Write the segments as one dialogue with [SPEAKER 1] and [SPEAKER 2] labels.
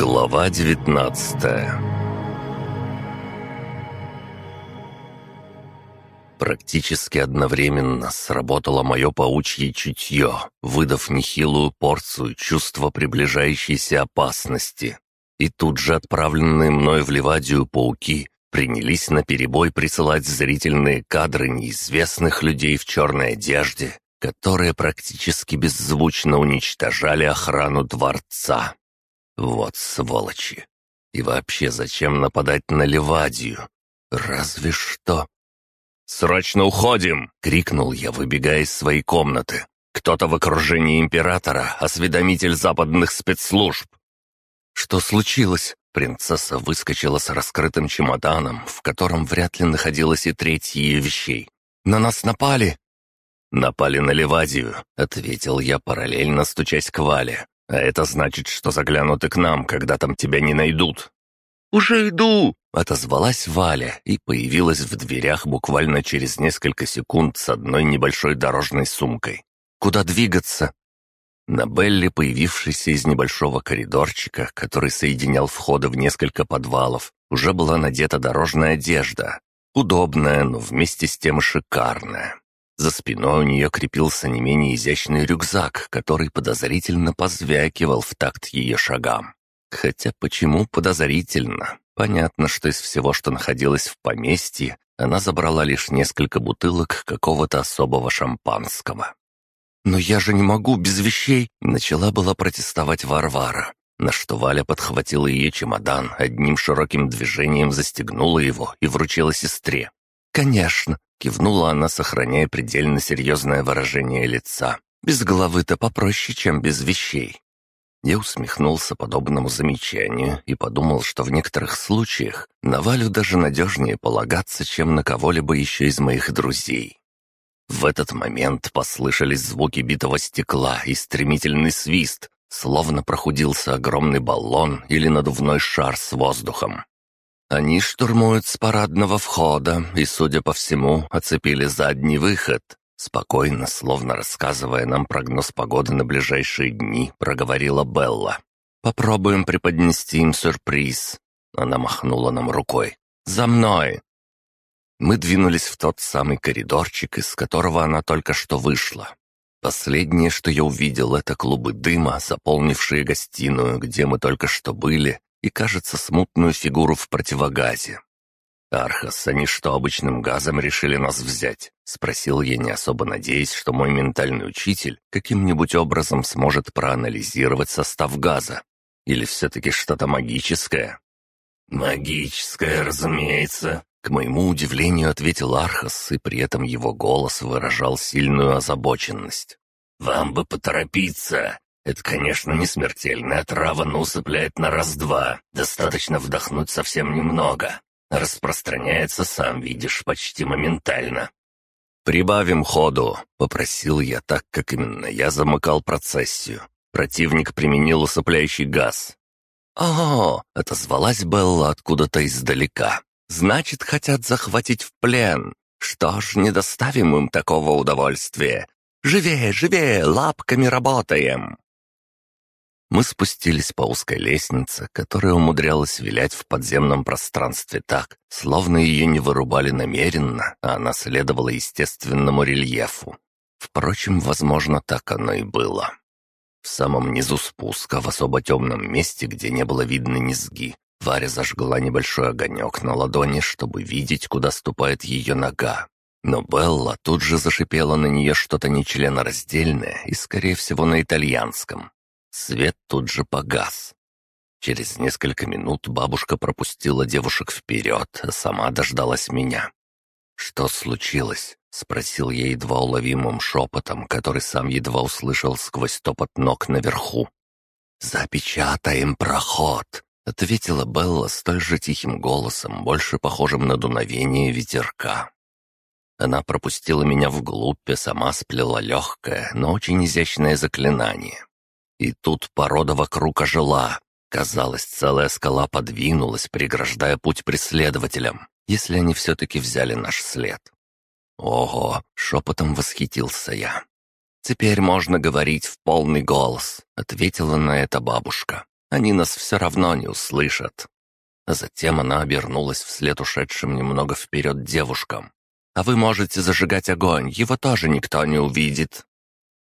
[SPEAKER 1] Глава 19 Практически одновременно сработало мое паучье чутье, выдав нехилую порцию чувства приближающейся опасности. И тут же отправленные мной в Ливадию пауки принялись на перебой присылать зрительные кадры неизвестных людей в черной одежде, которые практически беззвучно уничтожали охрану дворца. Вот сволочи. И вообще, зачем нападать на Ливадию? Разве что... «Срочно уходим!» — крикнул я, выбегая из своей комнаты. «Кто-то в окружении императора, осведомитель западных спецслужб!» «Что случилось?» Принцесса выскочила с раскрытым чемоданом, в котором вряд ли находилась и треть ее вещей. «На нас напали!» «Напали на Ливадию», — ответил я, параллельно стучась к Вале. «А это значит, что заглянут и к нам, когда там тебя не найдут».
[SPEAKER 2] «Уже иду!»
[SPEAKER 1] — отозвалась Валя и появилась в дверях буквально через несколько секунд с одной небольшой дорожной сумкой. «Куда двигаться?» На Белли, появившейся из небольшого коридорчика, который соединял входы в несколько подвалов, уже была надета дорожная одежда. Удобная, но вместе с тем шикарная. За спиной у нее крепился не менее изящный рюкзак, который подозрительно позвякивал в такт ее шагам. Хотя почему подозрительно? Понятно, что из всего, что находилось в поместье, она забрала лишь несколько бутылок какого-то особого шампанского. «Но я же не могу без вещей!» — начала была протестовать Варвара, на что Валя подхватила ее чемодан, одним широким движением застегнула его и вручила сестре. «Конечно, Кивнула она, сохраняя предельно серьезное выражение лица. «Без головы-то попроще, чем без вещей». Я усмехнулся подобному замечанию и подумал, что в некоторых случаях на Валю даже надежнее полагаться, чем на кого-либо еще из моих друзей. В этот момент послышались звуки битого стекла и стремительный свист, словно прохудился огромный баллон или надувной шар с воздухом. Они штурмуют с парадного входа и, судя по всему, оцепили задний выход. Спокойно, словно рассказывая нам прогноз погоды на ближайшие дни, проговорила Белла. «Попробуем преподнести им сюрприз». Она махнула нам рукой. «За мной!» Мы двинулись в тот самый коридорчик, из которого она только что вышла. Последнее, что я увидел, это клубы дыма, заполнившие гостиную, где мы только что были, и, кажется, смутную фигуру в противогазе. «Архас, они что, обычным газом решили нас взять?» — спросил я, не особо надеясь, что мой ментальный учитель каким-нибудь образом сможет проанализировать состав газа. Или все-таки что-то магическое? «Магическое, разумеется», — к моему удивлению ответил Архас, и при этом его голос выражал сильную озабоченность. «Вам бы поторопиться. Это, конечно, не смертельная трава, но усыпляет на раз-два. Достаточно вдохнуть совсем немного. Распространяется, сам видишь, почти моментально. «Прибавим ходу», — попросил я так, как именно я замыкал процессию. Противник применил усыпляющий газ. «О!» — отозвалась Белла откуда-то издалека. «Значит, хотят захватить в плен. Что ж, не доставим им такого удовольствия. Живее, живее, лапками работаем!» Мы спустились по узкой лестнице, которая умудрялась вилять в подземном пространстве так, словно ее не вырубали намеренно, а она следовала естественному рельефу. Впрочем, возможно, так оно и было. В самом низу спуска, в особо темном месте, где не было видно низги, Варя зажгла небольшой огонек на ладони, чтобы видеть, куда ступает ее нога. Но Белла тут же зашипела на нее что-то нечленораздельное и, скорее всего, на итальянском. Свет тут же погас. Через несколько минут бабушка пропустила девушек вперед, а сама дождалась меня. «Что случилось?» — спросил я едва уловимым шепотом, который сам едва услышал сквозь топот ног наверху. «Запечатаем проход!» — ответила Белла столь же тихим голосом, больше похожим на дуновение ветерка. Она пропустила меня вглубь и сама сплела легкое, но очень изящное заклинание. И тут порода вокруг ожила. Казалось, целая скала подвинулась, преграждая путь преследователям, если они все-таки взяли наш след. «Ого!» — шепотом восхитился я. «Теперь можно говорить в полный голос», — ответила на это бабушка. Они нас все равно не услышат». А затем она обернулась вслед ушедшим немного вперед девушкам. «А вы можете зажигать огонь, его тоже никто не увидит».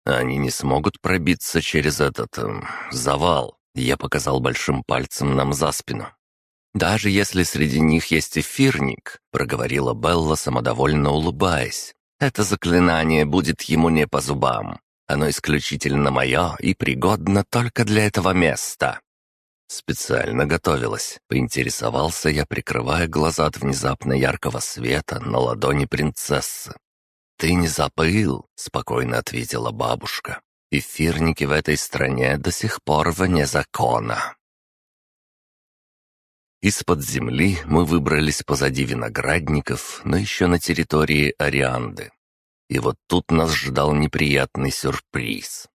[SPEAKER 1] «Они не смогут пробиться через этот... Э, завал», — я показал большим пальцем нам за спину. «Даже если среди них есть эфирник», — проговорила Белла, самодовольно улыбаясь. «Это заклинание будет ему не по зубам. Оно исключительно мое и пригодно только для этого места». Специально готовилась, поинтересовался я, прикрывая глаза от внезапно яркого света на ладони принцессы. «Ты не забыл?» — спокойно ответила бабушка. «Эфирники в этой стране до сих пор вне закона». Из-под земли мы выбрались позади виноградников, но еще на территории Арианды. И вот тут нас ждал неприятный сюрприз.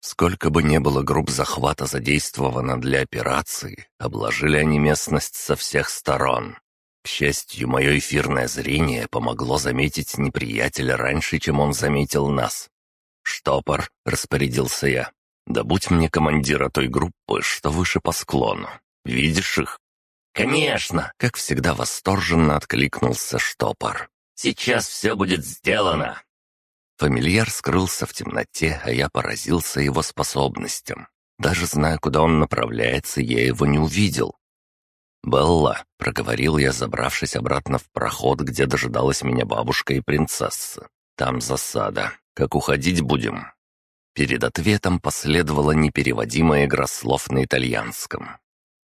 [SPEAKER 1] Сколько бы ни было групп захвата задействовано для операции, обложили они местность со всех сторон. К счастью, мое эфирное зрение помогло заметить неприятеля раньше, чем он заметил нас. «Штопор», — распорядился я, — «добудь мне командира той группы, что выше по склону. Видишь их?»
[SPEAKER 2] «Конечно!»
[SPEAKER 1] — как всегда восторженно откликнулся штопор.
[SPEAKER 2] «Сейчас все будет сделано!»
[SPEAKER 1] Фамильяр скрылся в темноте, а я поразился его способностям. Даже зная, куда он направляется, я его не увидел. «Белла», — проговорил я, забравшись обратно в проход, где дожидалась меня бабушка и принцесса. «Там засада. Как уходить будем?» Перед ответом последовала непереводимая игра слов на итальянском.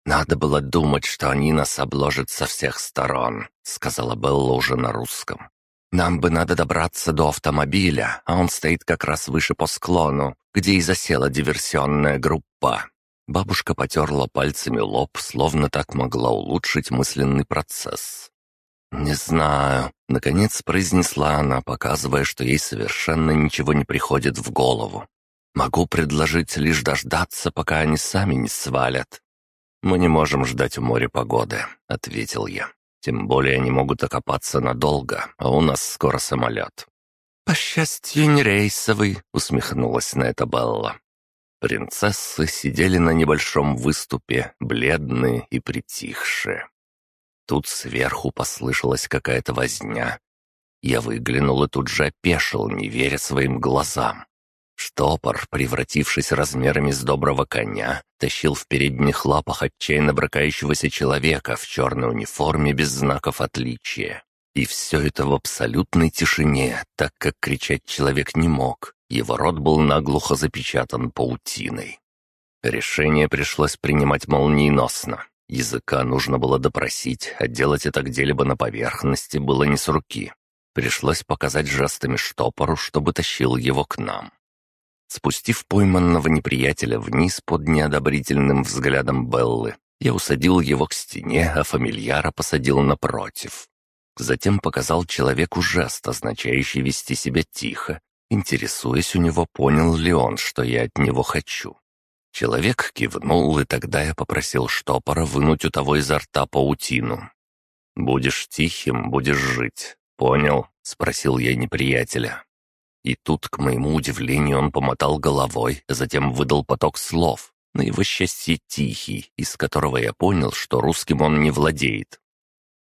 [SPEAKER 1] «Надо было думать, что они нас обложат со всех сторон», — сказала Белла уже на русском. «Нам бы надо добраться до автомобиля, а он стоит как раз выше по склону, где и засела диверсионная группа». Бабушка потерла пальцами лоб, словно так могла улучшить мысленный процесс. «Не знаю», — наконец произнесла она, показывая, что ей совершенно ничего не приходит в голову. «Могу предложить лишь дождаться, пока они сами не свалят. «Мы не можем ждать у моря погоды», — ответил я. «Тем более они могут окопаться надолго, а у нас скоро самолет». «По счастью, не рейсовый», — усмехнулась на это Белла. Принцессы сидели на небольшом выступе, бледные и притихшие. Тут сверху послышалась какая-то возня. Я выглянул и тут же опешил, не веря своим глазам. Штопор, превратившись размерами с доброго коня, тащил в передних лапах отчаянно бракающегося человека в черной униформе без знаков отличия. И все это в абсолютной тишине, так как кричать человек не мог. Его рот был наглухо запечатан паутиной. Решение пришлось принимать молниеносно. Языка нужно было допросить, а делать это где-либо на поверхности было не с руки. Пришлось показать жестами штопору, чтобы тащил его к нам. Спустив пойманного неприятеля вниз под неодобрительным взглядом Беллы, я усадил его к стене, а фамильяра посадил напротив. Затем показал человеку жест, означающий вести себя тихо, интересуясь у него, понял ли он, что я от него хочу. Человек кивнул, и тогда я попросил штопора вынуть у того изо рта паутину. «Будешь тихим, будешь жить. Понял?» — спросил я неприятеля. И тут, к моему удивлению, он помотал головой, затем выдал поток слов, на его счастье тихий, из которого я понял, что русским он не владеет.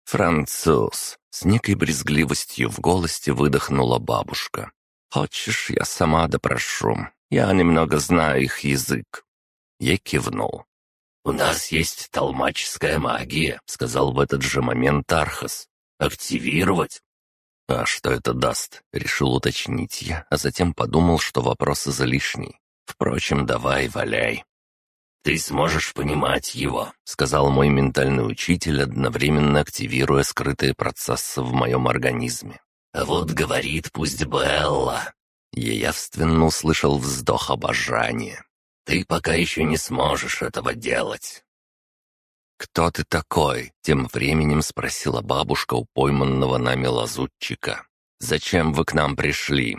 [SPEAKER 1] «Француз!» — с некой брезгливостью в голосе выдохнула бабушка. «Хочешь, я сама допрошу? Я немного знаю их язык». Я кивнул.
[SPEAKER 2] «У нас есть толмаческая магия», —
[SPEAKER 1] сказал в этот же момент Архас.
[SPEAKER 2] «Активировать?»
[SPEAKER 1] «А что это даст?» — решил уточнить я, а затем подумал, что вопрос излишний. «Впрочем, давай, валяй».
[SPEAKER 2] «Ты сможешь понимать его», —
[SPEAKER 1] сказал мой ментальный учитель, одновременно активируя скрытые процессы в моем организме.
[SPEAKER 2] «А вот говорит пусть Белла».
[SPEAKER 1] Я явственно услышал вздох обожания.
[SPEAKER 2] «Ты пока еще не сможешь этого делать.
[SPEAKER 1] «Кто ты такой?» — тем временем спросила бабушка у пойманного нами лазутчика. «Зачем вы к нам пришли?»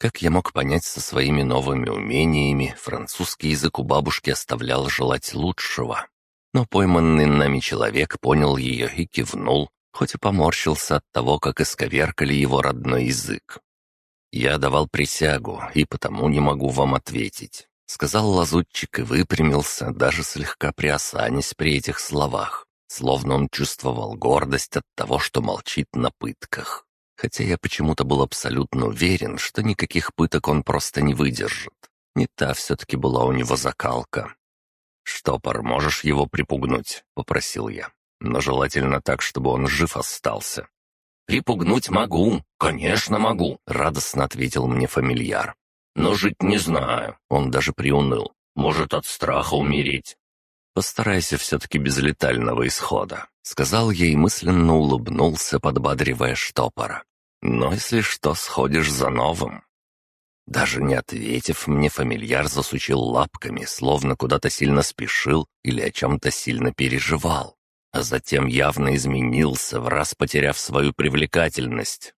[SPEAKER 1] Как я мог понять со своими новыми умениями, французский язык у бабушки оставлял желать лучшего. Но пойманный нами человек понял ее и кивнул, хоть и поморщился от того, как исковеркали его родной язык. «Я давал присягу, и потому не могу вам ответить. — сказал лазутчик и выпрямился, даже слегка приосанясь при этих словах, словно он чувствовал гордость от того, что молчит на пытках. Хотя я почему-то был абсолютно уверен, что никаких пыток он просто не выдержит. Не та все-таки была у него закалка. «Штопор, можешь его припугнуть?» — попросил я. «Но желательно так, чтобы он жив остался».
[SPEAKER 2] «Припугнуть могу, конечно могу», —
[SPEAKER 1] радостно ответил мне фамильяр.
[SPEAKER 2] «Но жить не знаю».
[SPEAKER 1] Он даже приуныл.
[SPEAKER 2] «Может, от страха умереть».
[SPEAKER 1] «Постарайся все-таки без летального исхода», — сказал я и мысленно улыбнулся, подбадривая штопора. «Но если что, сходишь за новым». Даже не ответив, мне фамильяр засучил лапками, словно куда-то сильно спешил или о чем-то сильно переживал. А затем явно изменился, в раз потеряв свою привлекательность.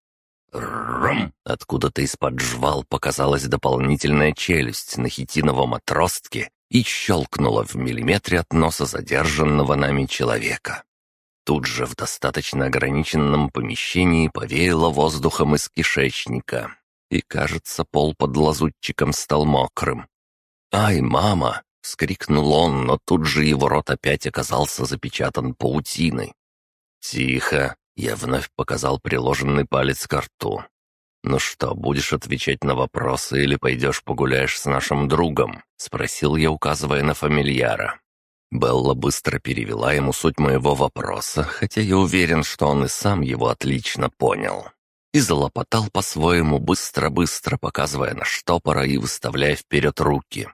[SPEAKER 2] «Ром!»
[SPEAKER 1] Откуда-то из-под жвал показалась дополнительная челюсть на хитиновом отростке и щелкнула в миллиметре от носа задержанного нами человека. Тут же в достаточно ограниченном помещении повеяло воздухом из кишечника, и, кажется, пол под лазутчиком стал мокрым. «Ай, мама!» — вскрикнул он, но тут же его рот опять оказался запечатан паутиной. «Тихо!» — я вновь показал приложенный палец к рту. «Ну что, будешь отвечать на вопросы или пойдешь погуляешь с нашим другом?» — спросил я, указывая на фамильяра. Белла быстро перевела ему суть моего вопроса, хотя я уверен, что он и сам его отлично понял и залопотал по-своему быстро-быстро, показывая на штопора и выставляя вперед руки.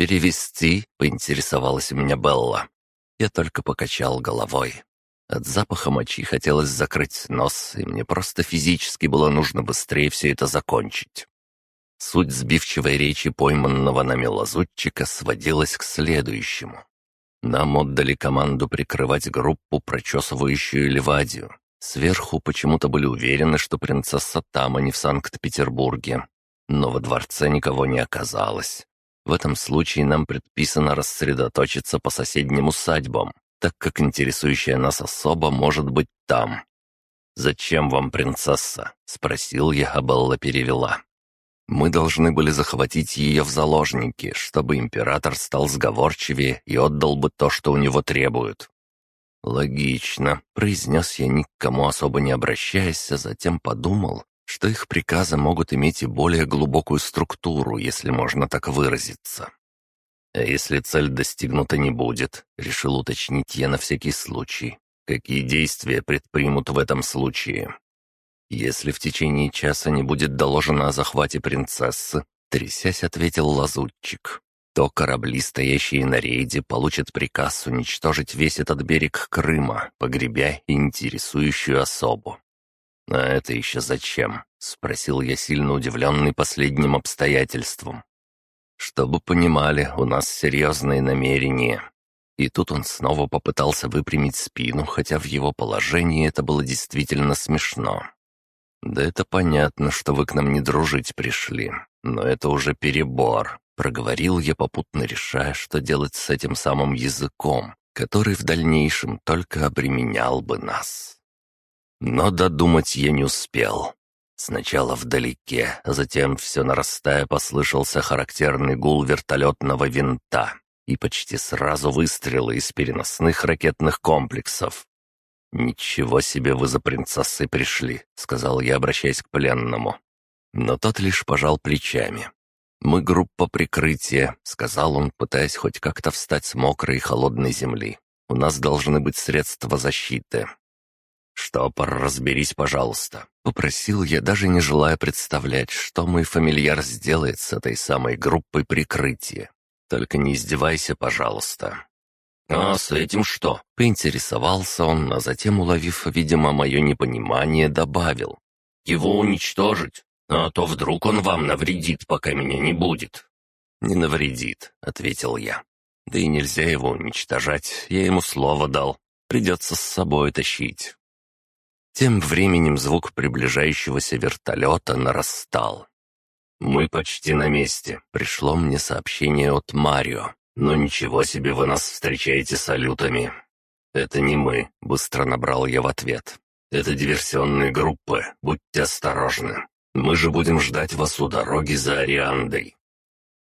[SPEAKER 1] «Перевести?» — поинтересовалась у меня Белла. Я только покачал головой. От запаха мочи хотелось закрыть нос, и мне просто физически было нужно быстрее все это закончить. Суть сбивчивой речи пойманного нами лазутчика сводилась к следующему. Нам отдали команду прикрывать группу, прочесывающую Ливадию. Сверху почему-то были уверены, что принцесса там, а не в Санкт-Петербурге. Но во дворце никого не оказалось. В этом случае нам предписано рассредоточиться по соседним усадьбам, так как интересующая нас особа может быть там. «Зачем вам принцесса?» — спросил я, а Белла перевела. «Мы должны были захватить ее в заложники, чтобы император стал сговорчивее и отдал бы то, что у него требуют. «Логично», — произнес я, ни к кому особо не обращаясь, а затем подумал, что их приказы могут иметь и более глубокую структуру, если можно так выразиться. «А если цель достигнута не будет?» — решил уточнить я на всякий случай. «Какие действия предпримут в этом случае?» «Если в течение часа не будет доложено о захвате принцессы», — трясясь ответил лазутчик, то корабли, стоящие на рейде, получат приказ уничтожить весь этот берег Крыма, погребя интересующую особу. «А это еще зачем?» — спросил я, сильно удивленный последним обстоятельством. «Чтобы понимали, у нас серьезные намерения». И тут он снова попытался выпрямить спину, хотя в его положении это было действительно смешно. «Да это понятно, что вы к нам не дружить пришли, но это уже перебор. Проговорил я, попутно решая, что делать с этим самым языком, который в дальнейшем только обременял бы нас. Но додумать я не успел. Сначала вдалеке, затем, все нарастая, послышался характерный гул вертолетного винта и почти сразу выстрелы из переносных ракетных комплексов. «Ничего себе вы за принцессой пришли», — сказал я, обращаясь к пленному. Но тот лишь пожал плечами. «Мы группа прикрытия», — сказал он, пытаясь хоть как-то встать с мокрой и холодной земли. «У нас должны быть средства защиты». «Штопор, разберись, пожалуйста», — попросил я, даже не желая представлять, что мой фамильяр сделает с этой самой группой прикрытия. «Только не издевайся, пожалуйста».
[SPEAKER 2] «А с этим что?»
[SPEAKER 1] — поинтересовался он, а затем, уловив, видимо, мое непонимание, добавил.
[SPEAKER 2] «Его уничтожить? А то вдруг он вам навредит, пока меня не будет».
[SPEAKER 1] «Не навредит», — ответил я. «Да и нельзя его уничтожать, я ему слово дал. Придется с собой тащить». Тем временем звук приближающегося вертолета нарастал.
[SPEAKER 2] «Мы почти на месте», —
[SPEAKER 1] пришло мне сообщение от Марио.
[SPEAKER 2] «Но ничего себе вы нас встречаете салютами».
[SPEAKER 1] «Это не мы», — быстро набрал я в ответ.
[SPEAKER 2] «Это диверсионные группы, будьте осторожны». Мы же будем ждать вас у дороги за Ариандой».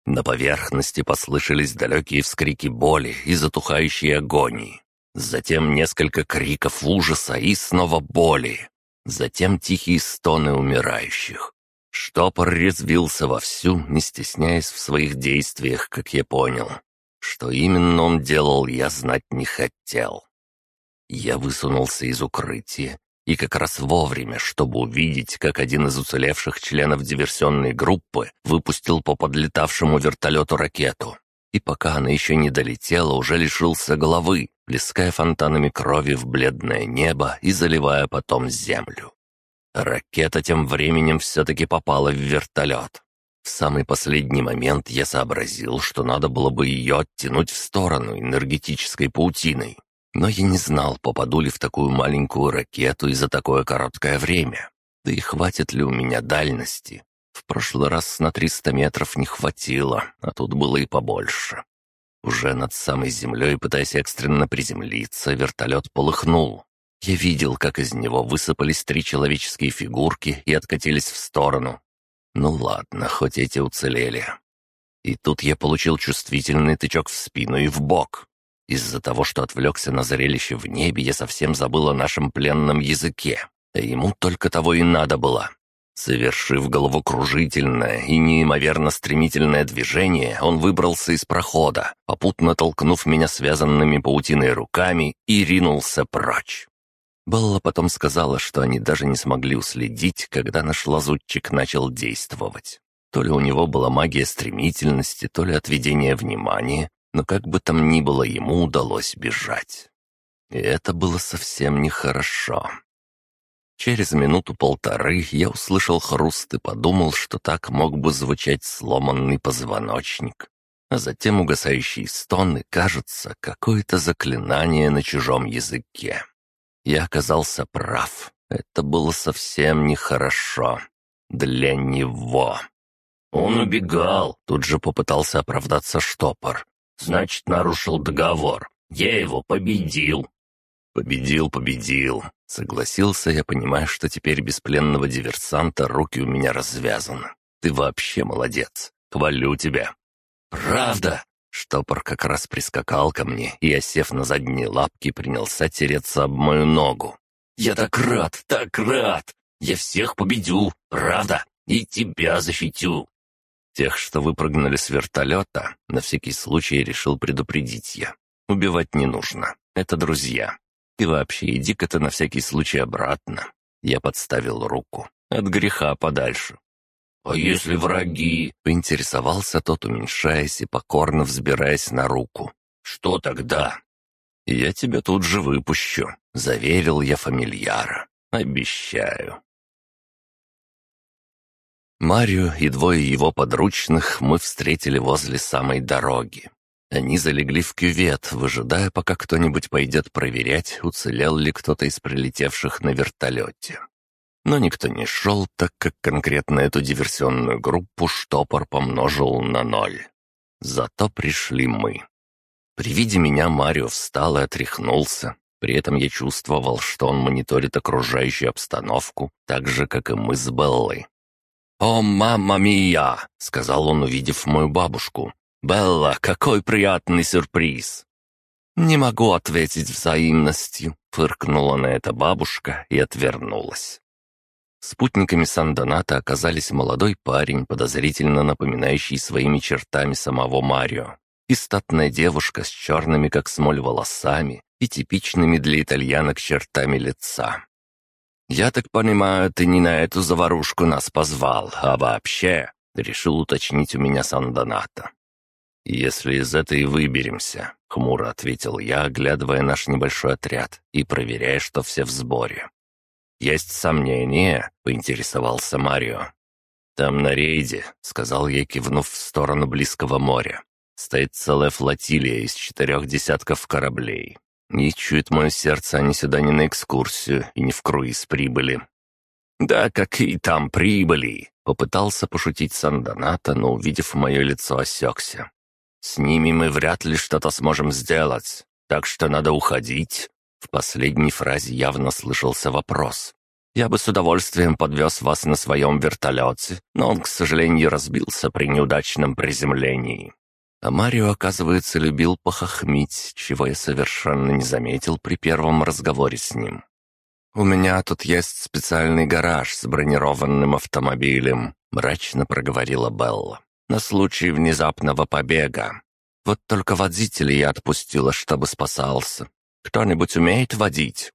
[SPEAKER 1] На поверхности послышались далекие вскрики боли и затухающие агонии. Затем несколько криков ужаса и снова боли. Затем тихие стоны умирающих. Штопор резвился вовсю, не стесняясь в своих действиях, как я понял. Что именно он делал, я знать не хотел. Я высунулся из укрытия, и как раз вовремя, чтобы увидеть, как один из уцелевших членов диверсионной группы выпустил по подлетавшему вертолету ракету. И пока она еще не долетела, уже лишился головы, плеская фонтанами крови в бледное небо и заливая потом землю. Ракета тем временем все-таки попала в вертолет. В самый последний момент я сообразил, что надо было бы ее оттянуть в сторону энергетической паутиной. Но я не знал, попаду ли в такую маленькую ракету и за такое короткое время. Да и хватит ли у меня дальности. В прошлый раз на 300 метров не хватило, а тут было и побольше. Уже над самой землей, пытаясь экстренно приземлиться, вертолет полыхнул. Я видел, как из него высыпались три человеческие фигурки и откатились в сторону. Ну ладно, хоть эти уцелели. И тут я получил чувствительный тычок в спину и в бок. Из-за того, что отвлекся на зрелище в небе, я совсем забыл о нашем пленном языке. А ему только того и надо было. Совершив головокружительное и неимоверно стремительное движение, он выбрался из прохода, попутно толкнув меня связанными паутиной руками и ринулся прочь. Белла потом сказала, что они даже не смогли уследить, когда наш лазутчик начал действовать. То ли у него была магия стремительности, то ли отведение внимания, но как бы там ни было, ему удалось бежать. И это было совсем нехорошо. Через минуту-полторы я услышал хруст и подумал, что так мог бы звучать сломанный позвоночник. А затем угасающие стоны, кажется, какое-то заклинание на чужом языке. Я оказался прав. Это было совсем нехорошо. Для него.
[SPEAKER 2] «Он убегал», —
[SPEAKER 1] тут же попытался оправдаться штопор.
[SPEAKER 2] «Значит, нарушил договор. Я его победил».
[SPEAKER 1] «Победил, победил», — согласился я, понимая, что теперь без пленного диверсанта руки у меня развязаны. «Ты вообще молодец. Хвалю тебя».
[SPEAKER 2] «Правда?»
[SPEAKER 1] Штопор как раз прискакал ко мне и, осев на задние лапки, принялся тереться об мою ногу.
[SPEAKER 2] «Я так рад, так рад! Я всех победю, правда, и тебя защитю!»
[SPEAKER 1] Тех, что выпрыгнули с вертолета, на всякий случай решил предупредить я. Убивать не нужно, это друзья. И вообще, иди-ка ты на всякий случай обратно. Я подставил руку. От греха подальше.
[SPEAKER 2] «А если враги?»
[SPEAKER 1] — поинтересовался тот, уменьшаясь и покорно взбираясь на руку.
[SPEAKER 2] «Что тогда?»
[SPEAKER 1] «Я тебя тут же выпущу», — заверил я фамильяра. «Обещаю». Марио и двое его подручных мы встретили возле самой дороги. Они залегли в кювет, выжидая, пока кто-нибудь пойдет проверять, уцелел ли кто-то из прилетевших на вертолете. Но никто не шел, так как конкретно эту диверсионную группу штопор помножил на ноль. Зато пришли мы. При виде меня Марио встал и отряхнулся. При этом я чувствовал, что он мониторит окружающую обстановку, так же, как и мы с Беллой. «О, мама мия!» — сказал он, увидев мою бабушку. «Белла, какой приятный сюрприз!» «Не могу ответить взаимностью», — фыркнула на это бабушка и отвернулась. Спутниками Сан-Доната оказались молодой парень, подозрительно напоминающий своими чертами самого Марио, и статная девушка с черными, как смоль, волосами и типичными для итальянок чертами лица. «Я так понимаю, ты не на эту заварушку нас позвал, а вообще...» — решил уточнить у меня Сан-Доната. «Если из этой выберемся», — хмуро ответил я, оглядывая наш небольшой отряд и проверяя, что все в сборе. «Есть сомнения?» — поинтересовался Марио. «Там на рейде», — сказал я, кивнув в сторону близкого моря. «Стоит целая флотилия из четырех десятков кораблей. И чует мое сердце, они сюда не на экскурсию и не в круиз прибыли». «Да какие там прибыли!» — попытался пошутить Сандоната, но, увидев мое лицо, осекся. «С ними мы вряд ли что-то сможем сделать, так что надо уходить. В последней фразе явно слышался вопрос. Я бы с удовольствием подвез вас на своем вертолете, но он, к сожалению, разбился при неудачном приземлении. А Марио, оказывается, любил похохмить, чего я совершенно не заметил при первом разговоре с ним. «У меня тут есть специальный гараж с бронированным автомобилем», — мрачно проговорила Белла. «На случай внезапного побега. Вот только водителя я отпустила, чтобы спасался. Кто-нибудь умеет водить?»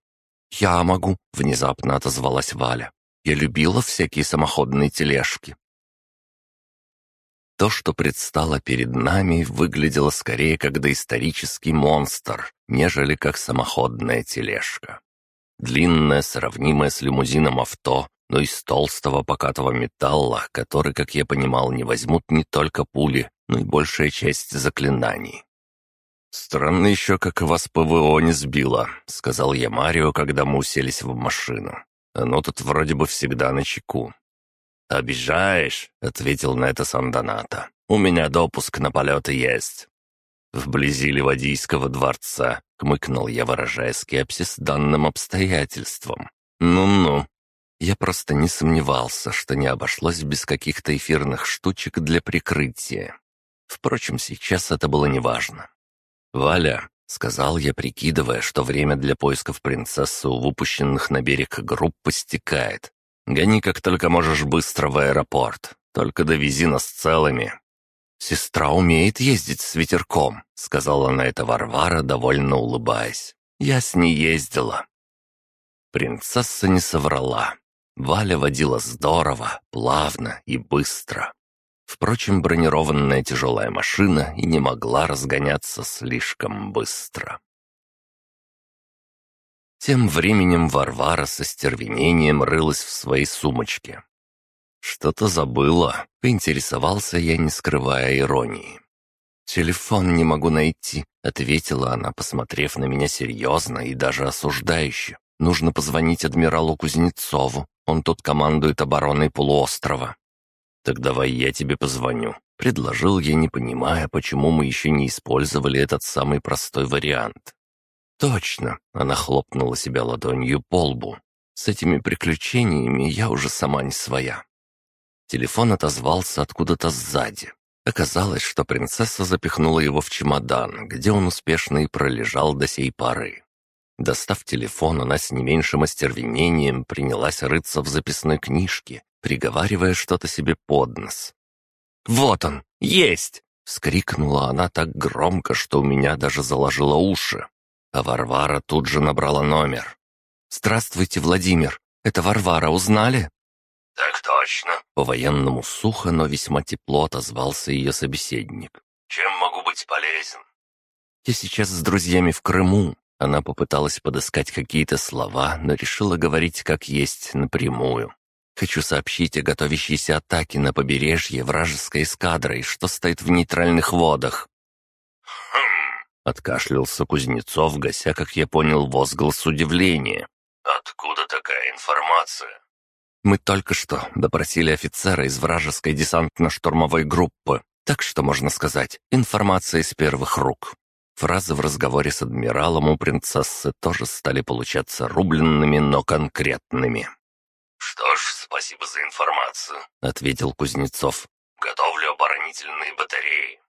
[SPEAKER 1] «Я могу», — внезапно отозвалась Валя. «Я любила всякие самоходные тележки. То, что предстало перед нами, выглядело скорее как доисторический монстр, нежели как самоходная тележка. Длинное, сравнимое с лимузином авто, но из толстого покатого металла, который, как я понимал, не возьмут не только пули, но и большая часть заклинаний. «Странно еще, как вас ПВО не сбило», — сказал я Марио, когда мы уселись в машину. «Оно тут вроде бы всегда на чеку. «Обижаешь?» — ответил на это сам Доната. «У меня допуск на полеты есть». «Вблизи Ливадийского дворца», — кмыкнул я, выражая скепсис данным обстоятельствам. «Ну-ну». Я просто не сомневался, что не обошлось без каких-то эфирных штучек для прикрытия. Впрочем, сейчас это было неважно. «Валя», — сказал я, прикидывая, что время для поисков принцессы у выпущенных на берег групп стекает, Гони как только можешь быстро в аэропорт. Только довези нас целыми». «Сестра умеет ездить с ветерком», — сказала на это Варвара, довольно улыбаясь. «Я с ней ездила». Принцесса не соврала. Валя водила здорово, плавно и быстро. Впрочем, бронированная тяжелая машина и не могла разгоняться слишком быстро. Тем временем Варвара со стервенением рылась в своей сумочке. «Что-то забыла», — поинтересовался я, не скрывая иронии. «Телефон не могу найти», — ответила она, посмотрев на меня серьезно и даже осуждающе. «Нужно позвонить адмиралу Кузнецову. Он тут командует обороной полуострова». «Так давай я тебе позвоню», — предложил я, не понимая, почему мы еще не использовали этот самый простой вариант. «Точно!» — она хлопнула себя ладонью по лбу. «С этими приключениями я уже сама не своя». Телефон отозвался откуда-то сзади. Оказалось, что принцесса запихнула его в чемодан, где он успешно и пролежал до сей поры. Достав телефон, она с не меньшим остервенением принялась рыться в записной книжке, приговаривая что-то себе под нос. «Вот он! Есть!» — вскрикнула она так громко, что у меня даже заложило уши. А Варвара тут же набрала номер. «Здравствуйте, Владимир. Это Варвара, узнали?»
[SPEAKER 2] «Так точно».
[SPEAKER 1] По-военному сухо, но весьма тепло отозвался ее собеседник.
[SPEAKER 2] «Чем могу быть полезен?»
[SPEAKER 1] «Я сейчас с друзьями в Крыму». Она попыталась подыскать какие-то слова, но решила говорить как есть, напрямую. «Хочу сообщить о готовящейся атаке на побережье вражеской эскадрой, что стоит в нейтральных водах. Откашлялся Кузнецов, гася, как я понял, возглас удивления.
[SPEAKER 2] «Откуда такая информация?»
[SPEAKER 1] «Мы только что допросили офицера из вражеской десантно-штурмовой группы, так что, можно сказать, информация из первых рук». Фразы в разговоре с адмиралом у принцессы тоже стали получаться рубленными, но конкретными.
[SPEAKER 2] «Что ж, спасибо за информацию», —
[SPEAKER 1] ответил Кузнецов.
[SPEAKER 2] «Готовлю оборонительные батареи.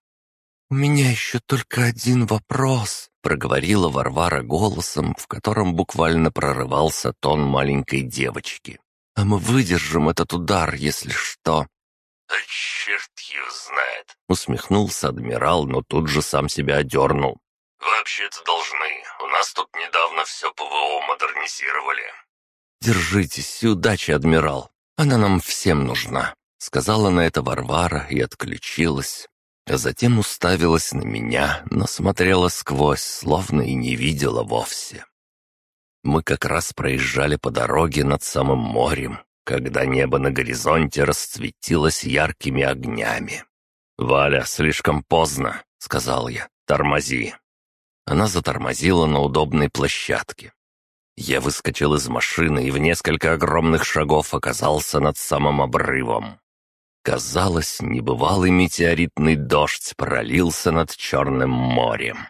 [SPEAKER 3] «У меня еще только один вопрос», —
[SPEAKER 1] проговорила Варвара голосом, в котором буквально прорывался тон маленькой девочки. «А мы выдержим этот удар, если что».
[SPEAKER 2] «Да черт его знает», —
[SPEAKER 1] усмехнулся адмирал, но тут же сам себя одернул.
[SPEAKER 2] «Вообще-то должны. У нас тут недавно все ПВО модернизировали».
[SPEAKER 1] «Держитесь удачи, адмирал. Она нам всем нужна», — сказала на это Варвара и отключилась а затем уставилась на меня, но смотрела сквозь, словно и не видела вовсе. Мы как раз проезжали по дороге над самым морем, когда небо на горизонте расцветилось яркими огнями. «Валя, слишком поздно», — сказал я, — «тормози». Она затормозила на удобной площадке. Я выскочил из машины и в несколько огромных шагов оказался над самым обрывом. Казалось, небывалый метеоритный дождь пролился над Черным морем.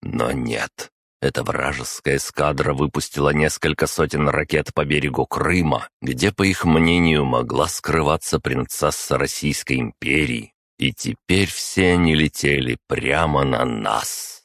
[SPEAKER 1] Но нет. Эта вражеская эскадра выпустила несколько сотен ракет по берегу Крыма, где, по их мнению, могла скрываться принцесса Российской империи. И теперь все они летели прямо на нас.